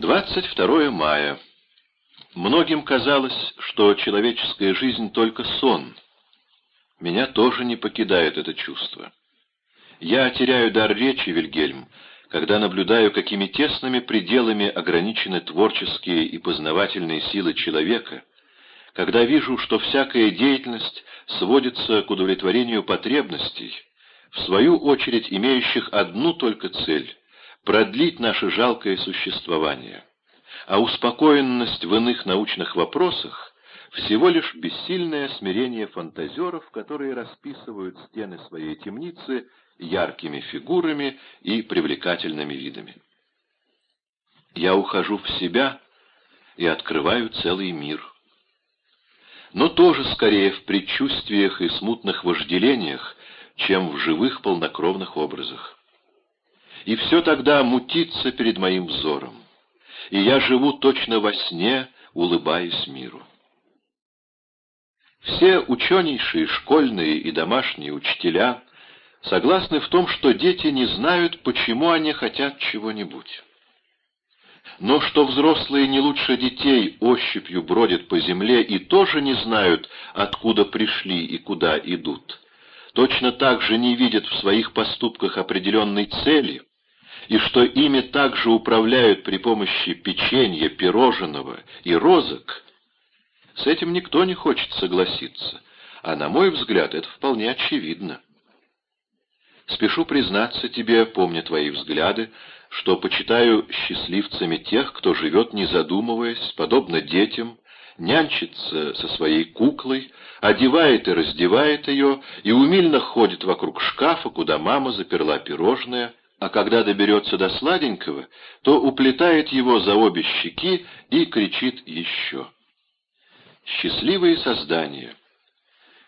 22 мая. Многим казалось, что человеческая жизнь только сон. Меня тоже не покидает это чувство. Я теряю дар речи, Вильгельм, когда наблюдаю, какими тесными пределами ограничены творческие и познавательные силы человека, когда вижу, что всякая деятельность сводится к удовлетворению потребностей, в свою очередь имеющих одну только цель — продлить наше жалкое существование — а успокоенность в иных научных вопросах всего лишь бессильное смирение фантазеров, которые расписывают стены своей темницы яркими фигурами и привлекательными видами. Я ухожу в себя и открываю целый мир. Но тоже скорее в предчувствиях и смутных вожделениях, чем в живых полнокровных образах. И все тогда мутится перед моим взором и я живу точно во сне, улыбаясь миру. Все ученейшие школьные и домашние учителя согласны в том, что дети не знают, почему они хотят чего-нибудь. Но что взрослые не лучше детей ощупью бродят по земле и тоже не знают, откуда пришли и куда идут, точно так же не видят в своих поступках определенной цели, и что ими также управляют при помощи печенья, пирожного и розок, с этим никто не хочет согласиться, а, на мой взгляд, это вполне очевидно. Спешу признаться тебе, помня твои взгляды, что почитаю счастливцами тех, кто живет не задумываясь, подобно детям, нянчится со своей куклой, одевает и раздевает ее и умильно ходит вокруг шкафа, куда мама заперла пирожное, а когда доберется до сладенького, то уплетает его за обе щеки и кричит еще. Счастливые создания!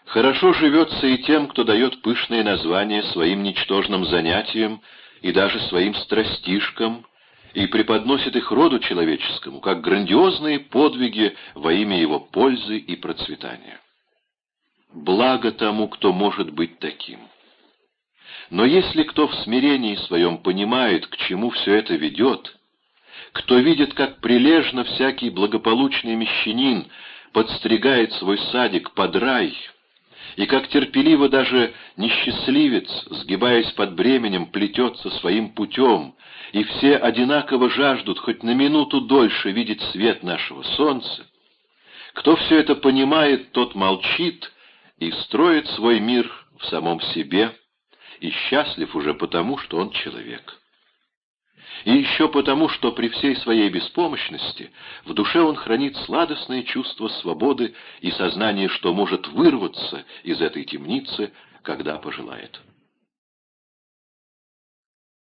Хорошо живется и тем, кто дает пышные названия своим ничтожным занятиям и даже своим страстишкам, и преподносит их роду человеческому, как грандиозные подвиги во имя его пользы и процветания. Благо тому, кто может быть таким. Но если кто в смирении своем понимает, к чему все это ведет, кто видит, как прилежно всякий благополучный мещанин подстригает свой садик под рай, и как терпеливо даже несчастливец, сгибаясь под бременем, плетется своим путем, и все одинаково жаждут хоть на минуту дольше видеть свет нашего солнца, кто все это понимает, тот молчит и строит свой мир в самом себе, и счастлив уже потому, что он человек. И еще потому, что при всей своей беспомощности в душе он хранит сладостное чувство свободы и сознание, что может вырваться из этой темницы, когда пожелает.